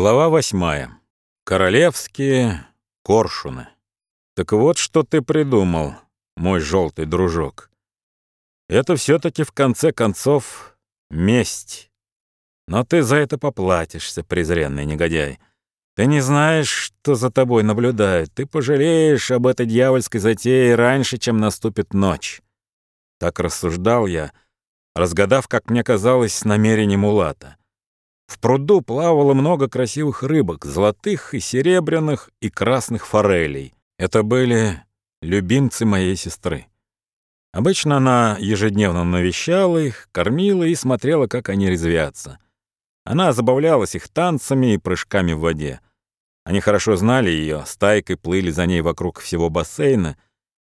Глава восьмая. Королевские коршуны. Так вот, что ты придумал, мой желтый дружок. Это все-таки в конце концов месть. Но ты за это поплатишься, презренный негодяй. Ты не знаешь, что за тобой наблюдают. Ты пожалеешь об этой дьявольской затее раньше, чем наступит ночь. Так рассуждал я, разгадав, как мне казалось, намерение Мулата. В пруду плавало много красивых рыбок, золотых и серебряных и красных форелей. Это были любимцы моей сестры. Обычно она ежедневно навещала их, кормила и смотрела, как они резвятся. Она забавлялась их танцами и прыжками в воде. Они хорошо знали ее, стайкой плыли за ней вокруг всего бассейна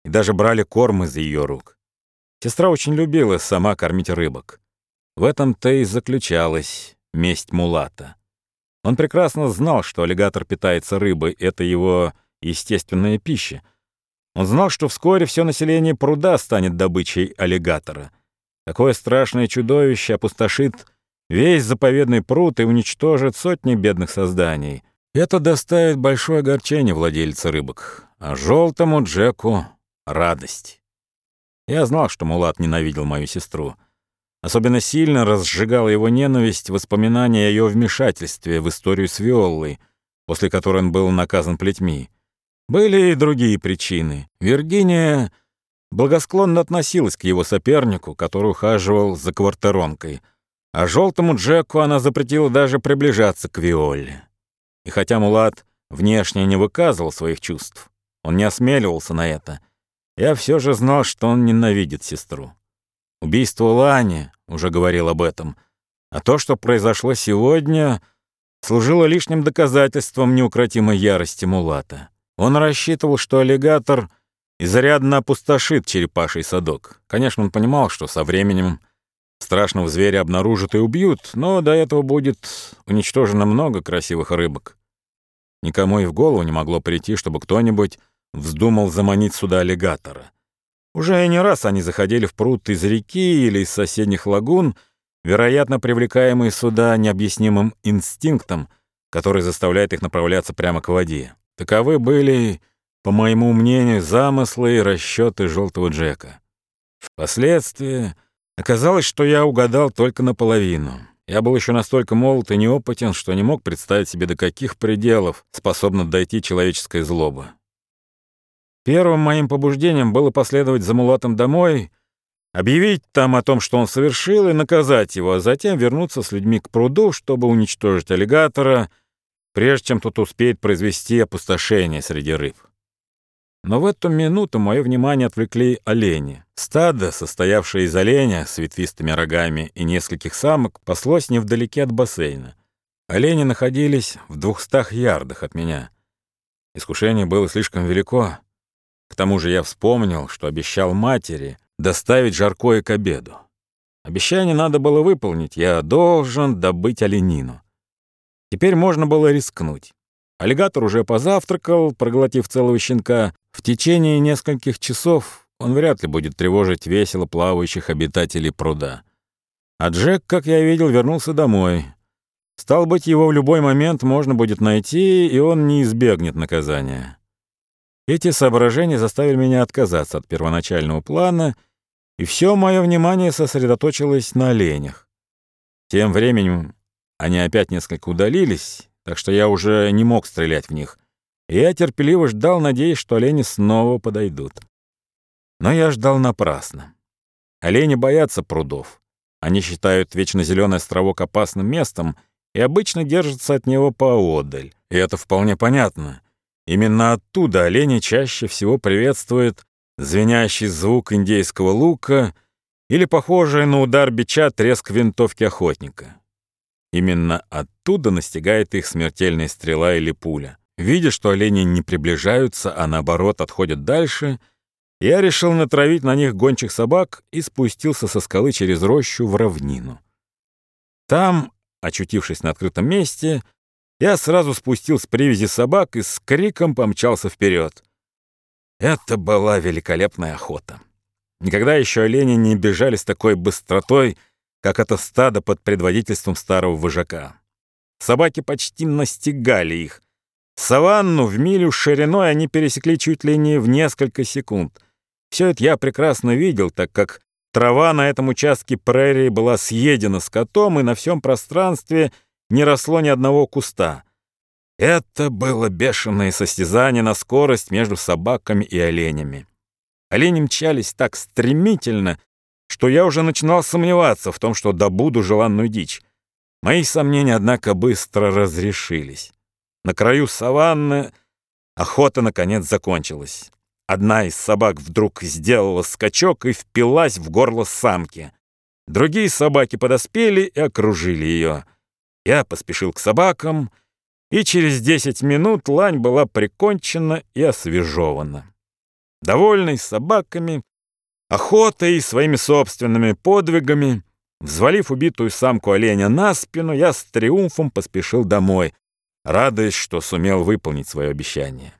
и даже брали корм из ее рук. Сестра очень любила сама кормить рыбок. В этом-то и заключалось месть Мулата. Он прекрасно знал, что аллигатор питается рыбой, это его естественная пища. Он знал, что вскоре все население пруда станет добычей аллигатора. Такое страшное чудовище опустошит весь заповедный пруд и уничтожит сотни бедных созданий. Это доставит большое огорчение владельца рыбок, а желтому Джеку — радость. Я знал, что Мулат ненавидел мою сестру — Особенно сильно разжигала его ненависть воспоминания о ее вмешательстве в историю с Виоллой, после которой он был наказан плетьми. Были и другие причины. Виргиния благосклонно относилась к его сопернику, который ухаживал за квартиронкой, а желтому Джеку она запретила даже приближаться к Виолле. И хотя Мулат внешне не выказывал своих чувств, он не осмеливался на это, я все же знал, что он ненавидит сестру. Убийство Лани уже говорил об этом. А то, что произошло сегодня, служило лишним доказательством неукротимой ярости Мулата. Он рассчитывал, что аллигатор изрядно опустошит черепаший садок. Конечно, он понимал, что со временем страшного зверя обнаружат и убьют, но до этого будет уничтожено много красивых рыбок. Никому и в голову не могло прийти, чтобы кто-нибудь вздумал заманить сюда аллигатора. Уже не раз они заходили в пруд из реки или из соседних лагун, вероятно, привлекаемые сюда необъяснимым инстинктом, который заставляет их направляться прямо к воде. Таковы были, по моему мнению, замыслы и расчеты желтого Джека. Впоследствии оказалось, что я угадал только наполовину. Я был еще настолько молод и неопытен, что не мог представить себе, до каких пределов способна дойти человеческая злоба. Первым моим побуждением было последовать за Мулатом домой, объявить там о том, что он совершил, и наказать его, а затем вернуться с людьми к пруду, чтобы уничтожить аллигатора, прежде чем тот успеет произвести опустошение среди рыб. Но в эту минуту мое внимание отвлекли олени. Стадо, состоявшее из оленя с ветвистыми рогами и нескольких самок, паслось невдалеке от бассейна. Олени находились в двухстах ярдах от меня. Искушение было слишком велико. К тому же я вспомнил, что обещал матери доставить жаркое к обеду. Обещание надо было выполнить, я должен добыть оленину. Теперь можно было рискнуть. Аллигатор уже позавтракал, проглотив целого щенка. В течение нескольких часов он вряд ли будет тревожить весело плавающих обитателей пруда. А Джек, как я видел, вернулся домой. Стал быть, его в любой момент можно будет найти, и он не избегнет наказания. Эти соображения заставили меня отказаться от первоначального плана, и все мое внимание сосредоточилось на оленях. Тем временем они опять несколько удалились, так что я уже не мог стрелять в них, и я терпеливо ждал, надеясь, что олени снова подойдут. Но я ждал напрасно. Олени боятся прудов. Они считают вечно зеленый островок опасным местом и обычно держатся от него поодаль. И это вполне понятно. Именно оттуда олени чаще всего приветствуют звенящий звук индейского лука или похожий на удар бича треск винтовки охотника. Именно оттуда настигает их смертельная стрела или пуля. Видя, что олени не приближаются, а наоборот отходят дальше, я решил натравить на них гончих собак и спустился со скалы через рощу в равнину. Там, очутившись на открытом месте, я сразу спустил с привязи собак и с криком помчался вперед. Это была великолепная охота. Никогда еще олени не бежали с такой быстротой, как это стадо под предводительством старого вожака. Собаки почти настигали их. Саванну в милю шириной они пересекли чуть ли не в несколько секунд. Все это я прекрасно видел, так как трава на этом участке прерии была съедена скотом, и на всем пространстве не росло ни одного куста. Это было бешеное состязание на скорость между собаками и оленями. Олени мчались так стремительно, что я уже начинал сомневаться в том, что добуду желанную дичь. Мои сомнения, однако, быстро разрешились. На краю саванны охота, наконец, закончилась. Одна из собак вдруг сделала скачок и впилась в горло самки. Другие собаки подоспели и окружили ее. Я поспешил к собакам, и через десять минут лань была прикончена и освежевана. Довольный собаками, охотой и своими собственными подвигами, взвалив убитую самку оленя на спину, я с триумфом поспешил домой, радуясь, что сумел выполнить свое обещание.